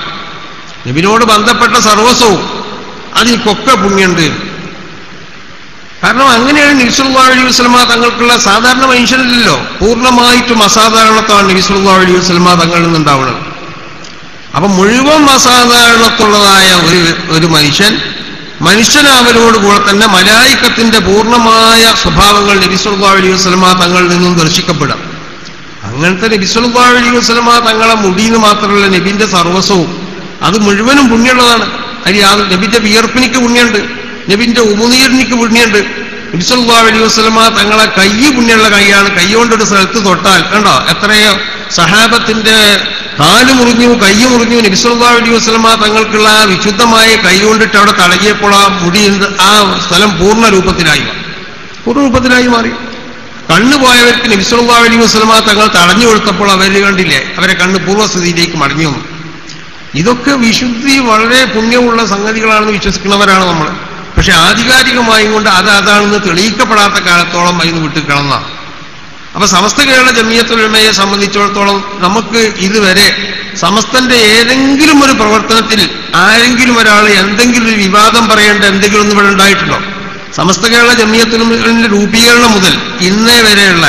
നബിനോട് ബന്ധപ്പെട്ട സർവസ്വവും അതിനൊക്കെ പുണ്യുണ്ട് കാരണം അങ്ങനെയാണ് നബിസുല്ലാ അലൈഹി വസ്ലമ തങ്ങൾക്കുള്ള സാധാരണ മനുഷ്യനല്ലല്ലോ പൂർണമായിട്ടും അസാധാരണത്വമാണ് നബിസുല്ലാ അലൈഹി വസ്ലമ തങ്ങളിൽ നിന്നുണ്ടാവുന്നത്. അപ്പൊ മുഴുവൻ അസാധാരണത്തുള്ളതായ ഒരു ഒരു മനുഷ്യൻ മനുഷ്യനാവരോട് കൂടെ തന്നെ മലായിക്കത്തിന്റെ പൂർണമായ സ്വഭാവങ്ങൾ നബിസുല്ലാ അലൈഹി വസ്ലമ തങ്ങളിൽ നിന്നും ദർശിക്കപ്പെടാം. അങ്ങനത്തെ നബിസുല്ലാ അലൈഹി വസ്ലമ തങ്ങളെ മുടിയെന്ന് മാത്രമല്ല നബിന്റെ സർവസ്വവും അത് മുഴുവനും പുണ്യമുള്ളതാണ്. അതിൽ ആ നബിന്റെ വിയർപ്പിനിക്ക് പുണ്യമുണ്ട്. നബിന്റെ ഉമുനീറിനിക്ക് പുണ്യുണ്ട്. നബിസുല്ലാ അലൈഹി വസ്ലമ തങ്ങളെ കൈ പുണ്യമുള്ള കൈയാണ്. കൈ ഒരു സ്ഥലത്ത് തൊട്ടാൽ. കണ്ടോ? എത്രയോ സഹാബത്തിന്റെ കാൽ മുറിഞ്ഞു കൈ മുറിഞ്ഞു നബിസുല്ലാ അലൈഹി വസ്ലമ തങ്ങൾക്കുള്ള വിശുദ്ധമായ കൈ കൊണ്ടിട്ട് അവിടെ തടകിയപ്പോൾ ആ മുടി ആ സ്ഥലം പൂർണ രൂപത്തിലായി. പൂർണ രൂപത്തിലായി മാറി. കണ്ണു പോയവർക്ക് നബിസുല്ലാ അലൈഹി വസ്ലമ തങ്ങൾ തടഞ്ഞു കൊടുത്തപ്പോൾ അവർ കണ്ടില്ലേ? അവരെ കണ്ണ് പൂർവസ്ഥിതിയിലേക്ക് മടങ്ങി വന്നു. ഇതൊക്കെ വിശുദ്ധി വളരെ പുണ്യമുള്ള സംഗതികളാണെന്ന് വിശ്വസിക്കുന്നവരാണ് നമ്മൾ പക്ഷെ ആധികാരികമായും കൊണ്ട് അത് അതാണെന്ന് തെളിയിക്കപ്പെടാത്ത കാലത്തോളം അതിന് വിട്ടുകളന്നാണ് അപ്പൊ സമസ്ത കേരള ജമിയത്തുലമയെ സംബന്ധിച്ചിടത്തോളം നമുക്ക് ഇതുവരെ സമസ്തന്റെ ഏതെങ്കിലും ഒരു പ്രവർത്തനത്തിൽ ആരെങ്കിലും ഒരാൾ എന്തെങ്കിലും ഒരു വിവാദം പറയേണ്ട എന്തെങ്കിലും ഒന്നും ഇവിടെ ഉണ്ടായിട്ടുണ്ടോ? സമസ്ത കേരള ജമിയത്തുലമയുടെ രൂപീകരണം മുതൽ ഇന്നേ വരെയുള്ള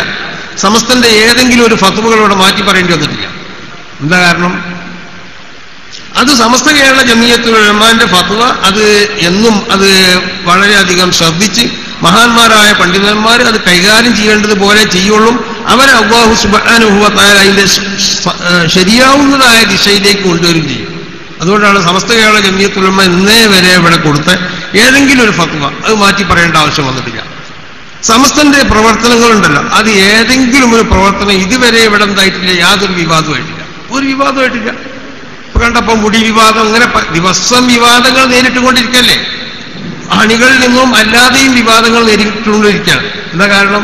സമസ്തന്റെ ഏതെങ്കിലും ഒരു ഫത്തുവകൾ മാറ്റി പറയേണ്ടി വന്നിട്ടില്ല. എന്താ കാരണം? അത് സമസ്ത കേരള ജമിയത്തുൽ റഹ്മാന്റെ ഫത്വ. അത് എന്നും അത് വളരെയധികം ശ്രദ്ധിച്ച് മഹാന്മാരായ പണ്ഡിതന്മാർ അത് കൈകാര്യം ചെയ്യേണ്ടതുപോലെ ചെയ്യുള്ളൂ. അവരെ അള്ളാഹു സുബാനുഭവത്തായ അതിന്റെ ശരിയാവുന്നതായ ദിശയിലേക്ക് കൊണ്ടുവരും ചെയ്യും. അതുകൊണ്ടാണ് സമസ്ത കേരള ജമിയത്തുലമ ഇന്നേ വരെ ഇവിടെ കൊടുത്ത ഏതെങ്കിലും ഒരു ഫത്വ. അത് മാറ്റി പറയേണ്ട ആവശ്യം വന്നിട്ടില്ല. സമസ്തന്റെ പ്രവർത്തനങ്ങളുണ്ടല്ലോ. അത് ഏതെങ്കിലും ഒരു പ്രവർത്തനം ഇതുവരെ ഇവിടെ എന്തായിട്ടില്ല യാതൊരു വിവാദമായിട്ടില്ല ഒരു വിവാദമായിട്ടില്ല ഇപ്പൊ കണ്ടപ്പോ മുടി വിവാദം അങ്ങനെ ദിവസം വിവാദങ്ങൾ നേരിട്ടുകൊണ്ടിരിക്കല്ലേ? അണികളിൽ നിന്നും അല്ലാതെയും വിവാദങ്ങൾ നേരിട്ടുകൊണ്ടിരിക്കുകയാണ്. എന്താ കാരണം?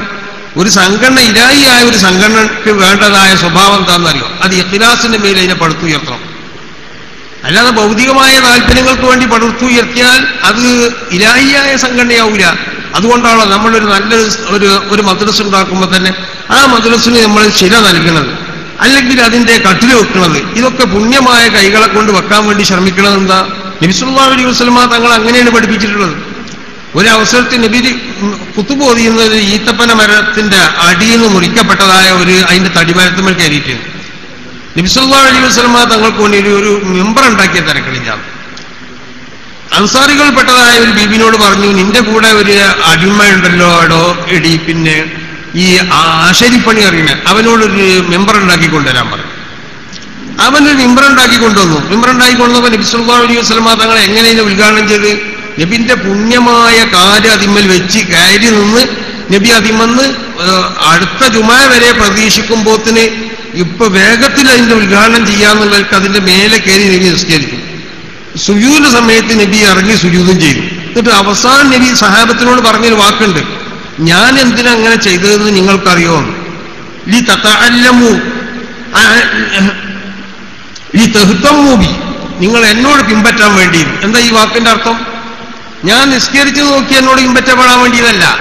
ഒരു സംഘടന ഇരായിയായ ഒരു സംഘടനയ്ക്ക് വേണ്ടതായ സ്വഭാവം എന്താണെന്നറിയോ? അത് ഇഖ്ലാസിന്റെ മേലെ അതിനെ പടുത്തുയർത്തണം. അല്ലാതെ ഭൗതികമായ താല്പര്യങ്ങൾക്ക് വേണ്ടി പടുത്തുയർത്തിയാൽ അത് ഇരായിയായ സംഘടനയാവില്ല അതുകൊണ്ടാണ് നമ്മളൊരു നല്ലൊരു ഒരു ഒരു മദ്രസ് ഉണ്ടാക്കുമ്പോൾ തന്നെ ആ മദ്രസിന് നമ്മൾ ചില നൽകുന്നത്? അല്ലെങ്കിൽ അതിന്റെ കട്ടിൽ വെക്കുന്നത്. ഇതൊക്കെ പുണ്യമായ കൈകളെ കൊണ്ട് വെക്കാൻ വേണ്ടി ശ്രമിക്കുന്നത് എന്താ? നബിസുല്ലാ അലി വസ്ലമ തങ്ങൾ അങ്ങനെയാണ് പഠിപ്പിച്ചിട്ടുള്ളത്. ഒരു അവസരത്തിൽ നബി കുത്തുപോതിയുന്നത് ഈത്തപ്പന മരത്തിന്റെ അടിയിൽ നിന്ന് മുറിക്കപ്പെട്ടതായ ഒരു അതിന്റെ തടിമരത്തുമ്പോൾ കയറിയിട്ടുണ്ട്. നബിസുല്ലാ അലി വസ്ലമ തങ്ങൾക്ക് വേണ്ടി ഒരു ഒരു മെമ്പർ ഉണ്ടാക്കിയ തിരക്കളിഞ്ഞാണ് അൻസാറികൾപ്പെട്ടതായ ഒരു ബീബിനോട് പറഞ്ഞു നിന്റെ കൂടെ ഒരു അടിമയുണ്ടല്ലോ അടോ എടി പിന്നെ ഈ ആശരിപ്പണി അറിയണ അവനോടൊരു മെമ്പർ ഉണ്ടാക്കി കൊണ്ടുവരാൻ പറഞ്ഞു അവനൊരു മെമ്പർ ഉണ്ടാക്കി കൊണ്ടുവന്നു മെമ്പർ ഉണ്ടാക്കി കൊണ്ടുവന്നപ്പോൾ നബി സല്ലല്ലാഹു അലൈഹി വസല്ലമ തങ്ങളെ എങ്ങനെയാണ് ഉദ്ഘാടനം ചെയ്ത് നബിന്റെ പുണ്യമായ കാര്യ അതിമ്മൽ വെച്ച് കയറി നിന്ന് നബി അതിമന്ന് അടുത്ത ജുമാ വരെ പ്രതീക്ഷിക്കുമ്പോത്തിന് ഇപ്പൊ വേഗത്തിൽ അതിന്റെ ഉദ്ഘാടനം ചെയ്യാന്നുള്ളവർക്ക് അതിന്റെ മേലെ കയറി നബി നിസ്കരിക്കും. സുജൂന്റെ സമയത്ത് നബി ഇറങ്ങി സുജൂതും ചെയ്തു. എന്നിട്ട് അവസാനം നബി സഹാബത്തിനോട് പറഞ്ഞൊരു വാക്കുണ്ട്. ഞാൻ എന്തിനങ്ങനെ ചെയ്തതെന്ന് നിങ്ങൾക്കറിയോ? ലി തത്തല്ലമു ലി തെഹുത്തമ്മൂബി നിങ്ങൾ എന്നോട് പിൻപറ്റാൻ വേണ്ടി എന്താ ഈ വാക്കിന്റെ അർത്ഥം? ഞാൻ നിസ്കരിച്ചു നോക്കി എന്നോട് പിൻപറ്റപ്പെടാൻ വേണ്ടിയതല്ല.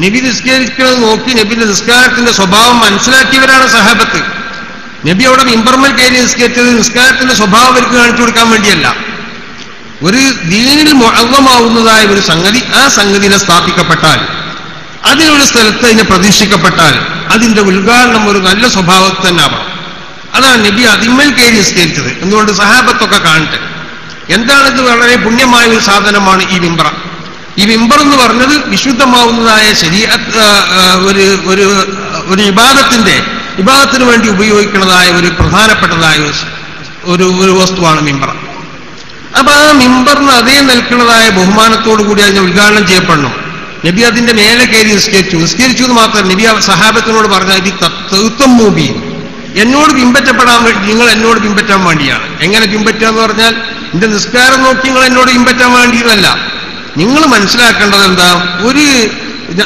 നബി നിസ്കരിക്കുന്നത് നോക്കി നബിന്റെ നിസ്കാരത്തിന്റെ സ്വഭാവം മനസ്സിലാക്കിയവരാണ് സഹാബത്ത്. നബി അവിടെ മിമ്പർമൽ കയറി നിസ്കരിച്ചത് നിസ്കാരത്തിന്റെ സ്വഭാവം അവർക്ക് കാണിച്ചു കൊടുക്കാൻ വേണ്ടിയല്ല. ഒരു ദീനിൽ മുഴവമാവുന്നതായ ഒരു സംഗതി ആ സംഗതിയിലെ സ്ഥാപിക്കപ്പെട്ടാൽ അതിനൊരു സ്ഥലത്ത് അതിനെ പ്രതീക്ഷിക്കപ്പെട്ടാൽ അതിന്റെ ഉദ്ഘാടനം ഒരു നല്ല സ്വഭാവത്തിൽ തന്നെ ആവണം. അതാണ് നബി അതിന്മേൽ കയറി നിസ്കരിച്ചത്. എന്തുകൊണ്ട് സഹാബത്തൊക്കെ കാണട്ടെ. എന്താണിത് വളരെ പുണ്യമായ ഒരു സാധനമാണ് ഈ മിമ്പറ ഈ വിമ്പർ എന്ന് പറഞ്ഞത് വിശുദ്ധമാവുന്നതായ ശരീ ഒരു ഒരു ഒരു വിഭാഗത്തിന്റെ വിഭാഗത്തിന് വേണ്ടി ഉപയോഗിക്കുന്നതായ ഒരു പ്രധാനപ്പെട്ടതായ ഒരു ഒരു വസ്തുവാണ് മിമ്പറ അപ്പൊ ആ മിമ്പറിന് അതേ നിൽക്കുന്നതായ ബഹുമാനത്തോടു കൂടി അതിനെ ഉദ്ഘാടനം ചെയ്യപ്പെടണം നബി അതിന്റെ മേലെ കയറി നിസ്കരിച്ചു. നിസ്കരിച്ചു എന്ന് മാത്രം നബി സഹാബത്തിനോട് പറഞ്ഞ ഇത് തത്വം മൂബി എന്നോട് പിൻപറ്റപ്പെടാൻ വേണ്ടി നിങ്ങൾ എന്നോട് പിൻപറ്റാൻ വേണ്ടിയാണ്. എങ്ങനെ പിൻപറ്റുക എന്ന് പറഞ്ഞാൽ എന്റെ നിസ്കാരം നോക്കി നിങ്ങൾ എന്നോട് പിൻപറ്റാൻ വേണ്ടിയതല്ല നിങ്ങൾ മനസ്സിലാക്കേണ്ടത് എന്താ? ഒരു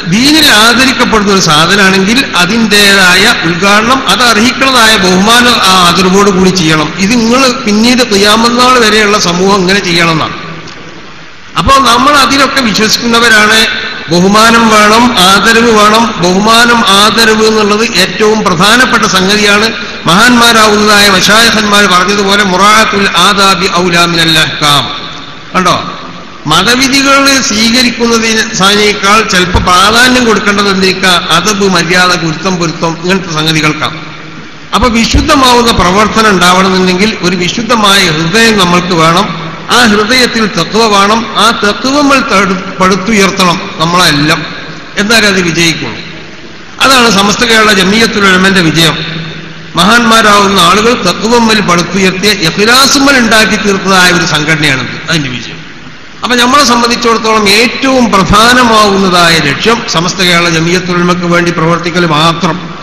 ദീനിൽ ആദരിക്കപ്പെടുന്ന ഒരു സാധനമാണെങ്കിൽ അതിന്റെതായ ഉദ്ഘാടനം അത് അർഹിക്കുന്നതായ ബഹുമാന ആദരവോട് കൂടി ചെയ്യണം. ഇത് നിങ്ങൾ പിന്നീട് ക്രിയാമന്നാൾ വരെയുള്ള സമൂഹം ഇങ്ങനെ ചെയ്യണം എന്നാണ്. അപ്പോൾ നമ്മൾ അതിലൊക്കെ വിശ്വസിക്കുന്നവരാണ്. ബഹുമാനം വേണം ആദരവ് വേണം. ബഹുമാനം ആദരവ് എന്നുള്ളത് ഏറ്റവും പ്രധാനപ്പെട്ട സംഗതിയാണ്. മഹാന്മാരാവുന്നതായ വശായഹന്മാർ പറഞ്ഞതുപോലെ മുറാത്തുൽ ആദാബി ഔലാമിനല്ലാം കണ്ടോ? മതവിധികൾ സ്വീകരിക്കുന്നതിനേക്കാൾ ചിലപ്പോൾ പ്രാധാന്യം കൊടുക്കേണ്ടത് എന്തിരിക്കാം? അതബ് മര്യാദ ഗുരുത്തം പൊരുത്തം ഇങ്ങനത്തെ സംഗതികൾക്കാം അപ്പൊ വിശുദ്ധമാവുന്ന പ്രവർത്തനം ഉണ്ടാവണമെന്നുണ്ടെങ്കിൽ ഒരു വിശുദ്ധമായ ഹൃദയം നമ്മൾക്ക് വേണം. ആ ഹൃദയത്തിൽ തത്വ വേണം ആ തത്വങ്ങൾ പടുത്തുയർത്തണം നമ്മളെല്ലാം. എന്നാലേ അത് വിജയിക്കുള്ളൂ. അതാണ് സമസ്ത കേരള ജമീയത്തുലമന്റെ വിജയം. മഹാന്മാരാവുന്ന ആളുകൾ തത്വമ്മൽ പടുത്തുയർത്തിയ എഫിലാസുമ്മൽ ഉണ്ടാക്കി തീർത്തതായ ഒരു സംഘടനയാണ് അതിന്റെ വിജയം. അപ്പൊ നമ്മളെ സംബന്ധിച്ചിടത്തോളം ഏറ്റവും പ്രധാനമാവുന്നതായ ലക്ഷ്യം സമസ്ത കേരള ജമീയത്തുലമക്ക് വേണ്ടി പ്രവർത്തിക്കൽ മാത്രം.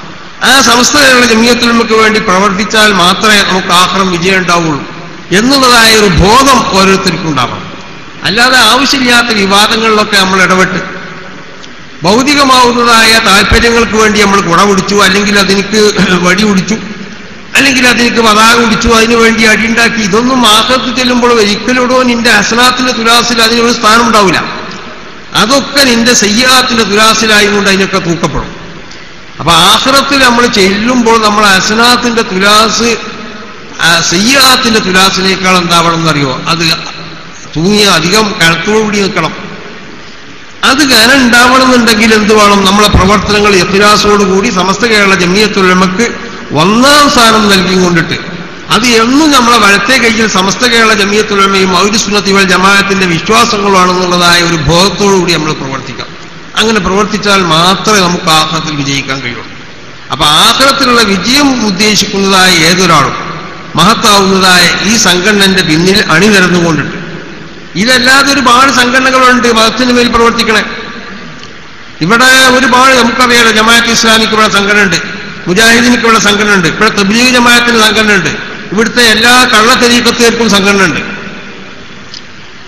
ആ സമസ്ത കേരള ജമീയത്തുലമക്ക് വേണ്ടി പ്രവർത്തിച്ചാൽ മാത്രമേ നമുക്ക് ആഹ്റം വിജയം ഉണ്ടാവുള്ളൂ. എന്നുള്ളതായ ഒരു ബോധം ഓരോരുത്തർക്കും ഉണ്ടാവണം അല്ലാതെ ആവശ്യമില്ലാത്ത വിവാദങ്ങളിലൊക്കെ നമ്മൾ ഇടപെട്ട് ഭൗതികമാവുന്നതായ താല്പര്യങ്ങൾക്ക് വേണ്ടി നമ്മൾ കുട പിടിച്ചു അല്ലെങ്കിൽ അതിനിക്ക് വടി പിടിച്ചു അല്ലെങ്കിൽ അതിനിക്ക് പതാക പിടിച്ചു അതിനുവേണ്ടി അടിയുണ്ടാക്കി ഇതൊന്നും ആഹത്ത് ചെല്ലുമ്പോൾ ഒരിക്കലൂടോ നിന്റെ അസനാത്തിന്റെ തുലാസിൽ അതിനൊരു സ്ഥാനം ഉണ്ടാവില്ല. അതൊക്കെ നിന്റെ സയ്യാത്തിന്റെ തുലാസിലായതുകൊണ്ട് അതിനൊക്കെ തൂക്കപ്പെടും. അപ്പൊ ആഹ്റത്തിൽ നമ്മൾ ചെല്ലുമ്പോൾ നമ്മൾ അസനാത്തിന്റെ തുലാസ് സയ്യാത്തിന്റെ തുലാസിനേക്കാൾ എന്താവണം എന്നറിയോ? അത് തൂങ്ങിയ അധികം കഴുത്തോടുകൂടി നിൽക്കണം. അത് ഗനം ഉണ്ടാവണമെന്നുണ്ടെങ്കിൽ എന്ത് വേണം? നമ്മളെ പ്രവർത്തനങ്ങൾ എത്തിരാസോടുകൂടി സമസ്ത കേരള ജമിയത്തുലമക്ക് ഒന്നാം സ്ഥാനം നൽകിക്കൊണ്ടിട്ട് അത് എന്നും നമ്മളെ വലത്തെ കയ്യിൽ സമസ്ത കേരള ജമിയത്തുലമയും ഔരുസുന്നത്തിവൽ ജമാഅത്തിന്റെ വിശ്വാസങ്ങളാണെന്നുള്ളതായ ഒരു ബോധത്തോടുകൂടി നമ്മൾ പ്രവർത്തിക്കാം. അങ്ങനെ പ്രവർത്തിച്ചാൽ മാത്രമേ നമുക്ക് ആഹ്ലത്തിൽ വിജയിക്കാൻ കഴിയുള്ളൂ. അപ്പൊ ആഹ്ലത്തിലുള്ള വിജയം ഉദ്ദേശിക്കുന്നതായ ഏതൊരാളും മഹത്താവുന്നതായ ഈ സംഘടനന്റെ പിന്നിൽ അണിനിരന്നുകൊണ്ടിട്ട് ഇതല്ലാതെ ഒരുപാട് സംഘടനകളുണ്ട് മതത്തിന് മേൽ പ്രവർത്തിക്കണേ. ഇവിടെ ഒരുപാട് നമുക്കറിയാലോ ജമാഅത്ത് ഇസ്ലാമിക്കുള്ള സംഘടന ഉണ്ട് മുജാഹിദിനിക്കുള്ള സംഘടന ഉണ്ട് ഇവിടെ തബ്ലീഗ് ജമാഅത്തിന് സംഘടന ഉണ്ട് ഇവിടുത്തെ എല്ലാ കള്ള തെരീക്കത്തേർക്കും സംഘടന ഉണ്ട്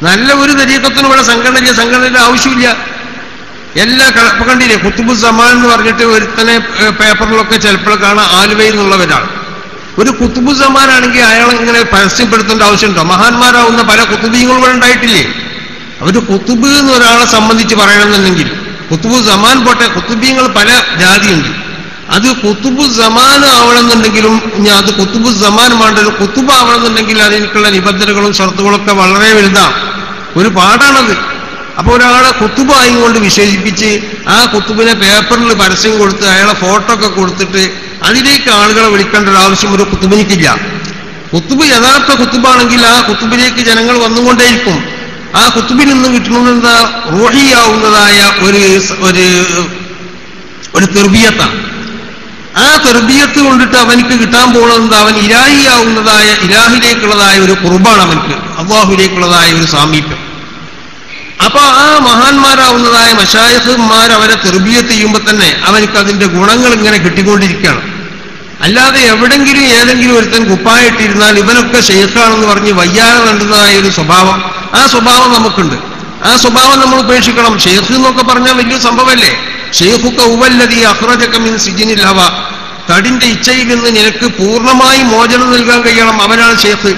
നല്ല ഒരു തെരീക്കത്തിനും ഇവിടെ സംഘടന സംഘടനയുടെ ആവശ്യമില്ല. എല്ലാ കണ്ടില്ലേ കുത്തുബു സമാൻ എന്ന് പറഞ്ഞിട്ട് ഒരുത്തനെ പേപ്പറിലൊക്കെ ചിലപ്പോൾ കാണാൻ ആലുവയിൽ നിന്നുള്ളവരാണ്. ഒരു കുത്തുബു സമാനാണെങ്കിൽ അയാൾ ഇങ്ങനെ പരസ്യപ്പെടുത്തേണ്ട ആവശ്യമുണ്ടോ? മഹാന്മാരാവുന്ന പല കുത്തുബീങ്ങളും ഉണ്ടായിട്ടില്ലേ? അവർ കുത്തുബ് എന്ന് ഒരാളെ സംബന്ധിച്ച് പറയണമെന്നുണ്ടെങ്കിൽ കുത്തുബു സമാൻ പോട്ടെ കുത്തുബീങ്ങൾ പല ജാതിയുണ്ട്. അത് കുത്തുബു സമാൻ ആവണമെന്നുണ്ടെങ്കിലും ഞാൻ അത് കുത്തുബു സമാൻ ഒരു കുത്തുബ് ആവണമെന്നുണ്ടെങ്കിൽ അതിനുള്ള നിബന്ധനകളും ഷർത്തുകളൊക്കെ വളരെ വലുതാണ് ഒരു പാടാണത് അപ്പൊ ഒരാളെ കുത്തുബായി കൊണ്ട് വിശേഷിപ്പിച്ച് ആ കുത്തുബിനെ പേപ്പറിൽ പരസ്യം കൊടുത്ത് അയാളെ ഫോട്ടോ ഒക്കെ കൊടുത്തിട്ട് അതിലേക്ക് ആളുകളെ വിളിക്കേണ്ട ഒരു ആവശ്യം ഒരു കുത്തുബിനിക്കില്ല. കുത്തുബ് യഥാർത്ഥ കുത്തുബാണെങ്കിൽ ആ കുത്തുബിലേക്ക് ജനങ്ങൾ വന്നുകൊണ്ടേയിരിക്കും. ആ കുത്തുബിൽ നിന്ന് കിട്ടുന്നത് റോഹിയാവുന്നതായ ഒരു ഒരു ഒരു തെർബിയത്താണ്. ആ തെർബിയത്ത് കൊണ്ടിട്ട് അവനിക്ക് കിട്ടാൻ പോകുന്നത് അവൻ ഇലാഹിയാവുന്നതായ ഇലാഹിലേക്കുള്ളതായ ഒരു കുർബാണ് അവനക്ക് അള്ളാഹുലേക്കുള്ളതായ ഒരു സാമീപ്യം. അപ്പൊ ആ മഹാന്മാരാവുന്നതായ മഷായഹന്മാർ അവരെ തെർബിയത്ത് ചെയ്യുമ്പോൾ തന്നെ അവനക്ക് അതിന്റെ ഗുണങ്ങൾ ഇങ്ങനെ കിട്ടിക്കൊണ്ടിരിക്കുകയാണ്. അല്ലാതെ എവിടെങ്കിലും ഏതെങ്കിലും ഒരുത്തൻ കുപ്പായിട്ടിരുന്നാൽ ഇവനൊക്കെ ഷെയ്ഖാണെന്ന് പറഞ്ഞ് വയ്യാതെ വേണ്ടുന്നതായ ഒരു സ്വഭാവം ആ സ്വഭാവം നമുക്കുണ്ട്. ആ സ്വഭാവം നമ്മൾ ഉപേക്ഷിക്കണം. ഷെയ്ഖ് എന്നൊക്കെ പറഞ്ഞാൽ വലിയ സംഭവമല്ലേ? ഷെയ്ഖുക്ക ഉവല്ലതി അഹ്റജക്കമിൻ സിജിനില്ലവ തടിന്റെ ഇച്ഛയിൽ നിന്ന് നിനക്ക് പൂർണമായി മോചനം നൽകാൻ കഴിയണം അവനാണ് ഷെയ്ഖ്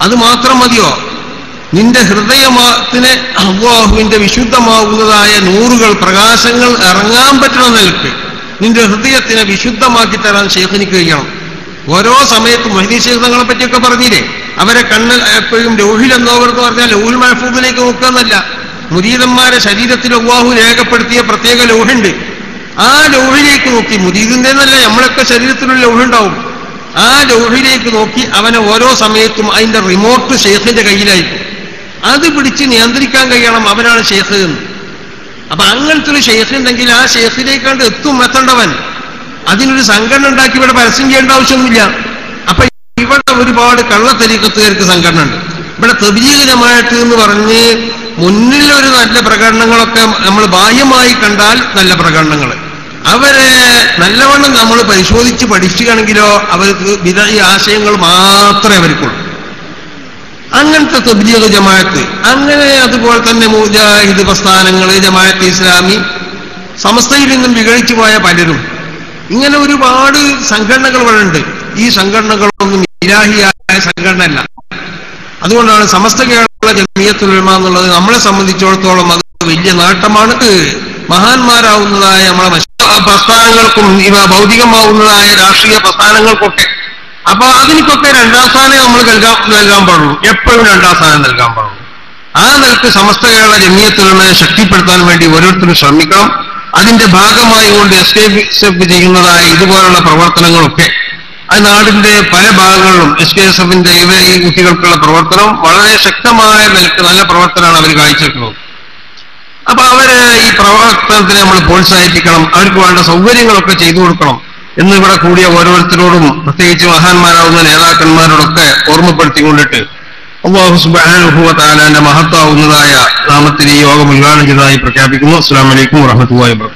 അത് മാത്രം മതിയോ? നിന്റെ ഹൃദയത്തിന് അള്ളാഹുവിന്റെ വിശുദ്ധമാകുന്നതായ നൂറുകൾ പ്രകാശങ്ങൾ ഇറങ്ങാൻ പറ്റുന്ന നിലയ്ക്ക് നിന്റെ ഹൃദയത്തിനെ വിശുദ്ധമാക്കി തരാൻ ഷെയ്ഖിനിക്ക് കഴിയണം ഓരോ സമയത്തും മഹദി ഷെയ്ഖ് തങ്ങളെ പറ്റിയൊക്കെ പറഞ്ഞില്ലേ? അവരെ കണ്ണിൽ എപ്പോഴും രോഹിൽ എന്നോവർ എന്ന് പറഞ്ഞാൽ ലൗഹുൽ മഹഫൂദിലേക്ക് നോക്കാന്നല്ല മുരീദന്മാരെ ശരീരത്തിൽ ഒവ്വാഹു രേഖപ്പെടുത്തിയ പ്രത്യേക ലോഹുണ്ട്. ആ ലോഹിലേക്ക് നോക്കി മുരീദിന്റെ എന്നല്ല നമ്മളൊക്കെ ശരീരത്തിലുള്ള ലോഹുണ്ടാവും. ആ ലോഹിലേക്ക് നോക്കി അവനെ ഓരോ സമയത്തും അതിന്റെ റിമോട്ട് ശേഖിന്റെ കയ്യിലായിരിക്കും. അത് പിടിച്ച് നിയന്ത്രിക്കാൻ കഴിയണം അവനാണ് ഷെയ്ഖ് എന്ന്. അപ്പൊ അങ്ങനത്തെ ഒരു ഷെയ്ഖ് ഉണ്ടെങ്കിൽ ആ ഷെയ്ഖിലേക്കാണ്ട് എത്തും എത്തേണ്ടവൻ. അതിനൊരു സംഘടന ഉണ്ടാക്കി ഇവിടെ പരസ്യം ചെയ്യേണ്ട ആവശ്യമൊന്നുമില്ല. അപ്പൊ ഇവിടെ ഒരുപാട് കള്ളത്തരീക്കത്തുകാർക്ക് സംഘടന ഉണ്ട് ഇവിടെ തെബീകരമായിട്ട് എന്ന് പറഞ്ഞ് മുന്നിൽ ഒരു നല്ല പ്രകടനങ്ങളൊക്കെ നമ്മൾ ബാഹ്യമായി കണ്ടാൽ നല്ല പ്രകടനങ്ങൾ. അവരെ നല്ലവണ്ണം നമ്മൾ പരിശോധിച്ച് പഠിക്കുകയാണെങ്കിലോ അവർക്ക് വിധ ആശയങ്ങൾ മാത്രമേ അവർക്കുള്ളൂ. അങ്ങനത്തെ തബ്ലീഗ് ജമാഅത്ത് അങ്ങനെ അതുപോലെ തന്നെ മുജാഹിദ് പ്രസ്ഥാനങ്ങൾ ജമാഅത്ത് ഇസ്ലാമി സമസ്തയിൽ നിന്നും വിഘടിച്ചു പോയ പലരും. ഇങ്ങനെ ഒരുപാട് സംഘടനകൾ ഉണ്ട് ഈ സംഘടനകളൊന്നും ഇലാഹിയായ സംഘടനയല്ല. അതുകൊണ്ടാണ് സമസ്ത കേരള ജമീയത്തുലമ എന്നുള്ളത് നമ്മളെ സംബന്ധിച്ചിടത്തോളം അത് വലിയ നേട്ടമാണ്. മഹാന്മാരാവുന്നതായ നമ്മളെ പ്രസ്ഥാനങ്ങൾക്കും ഇവ ഭൗതികമാവുന്നതായ രാഷ്ട്രീയ പ്രസ്ഥാനങ്ങൾക്കൊക്കെ അപ്പൊ അതിനൊക്കെ രണ്ടാം സ്ഥാനം നമ്മൾ നൽകാൻ നൽകാൻ പാടുള്ളൂ. എപ്പോഴും രണ്ടാം സ്ഥാനം നൽകാൻ പാടുള്ളൂ. ആ നിലയ്ക്ക് സമസ്ത കേരള ജമീയത്തുലമയെ ശക്തിപ്പെടുത്താൻ വേണ്ടി ഓരോരുത്തരും ശ്രമിക്കണം. അതിന്റെ ഭാഗമായി കൊണ്ട് എസ് കെ എസ് എഫ് ചെയ്യുന്നതായ ഇതുപോലുള്ള പ്രവർത്തനങ്ങളൊക്കെ ആ നാടിന്റെ പല ഭാഗങ്ങളിലും എസ് കെ എസ് എഫിന്റെ ഇവ ഈ കുട്ടികൾക്കുള്ള പ്രവർത്തനം വളരെ ശക്തമായ നിലയ്ക്ക് നല്ല പ്രവർത്തനമാണ് അവർ കാഴ്ചവെക്കുന്നത്. അപ്പൊ അവരെ ഈ പ്രവർത്തനത്തിനെ നമ്മൾ പ്രോത്സാഹിപ്പിക്കണം. അവർക്ക് വേണ്ട സൗകര്യങ്ങളൊക്കെ ചെയ്തു കൊടുക്കണം. എന്ന് ഇവിടെ കൂടിയ ഓരോരുത്തരോടും പ്രത്യേകിച്ച് മഹാന്മാരാവുന്ന നേതാക്കന്മാരോടൊക്കെ ഓർമ്മപ്പെടുത്തിക്കൊണ്ടിട്ട് അള്ളാഹു സുബാനുഭവത്താലാന്റെ മഹത്താവുന്നതായ നാമത്തിൽ ഈ യോഗം ഉദ്ഘാടനം ചെയ്തതായി പ്രഖ്യാപിക്കുന്നു. അസ്സാം വലൈക്കും വാഹമത്തല്ലാ വാ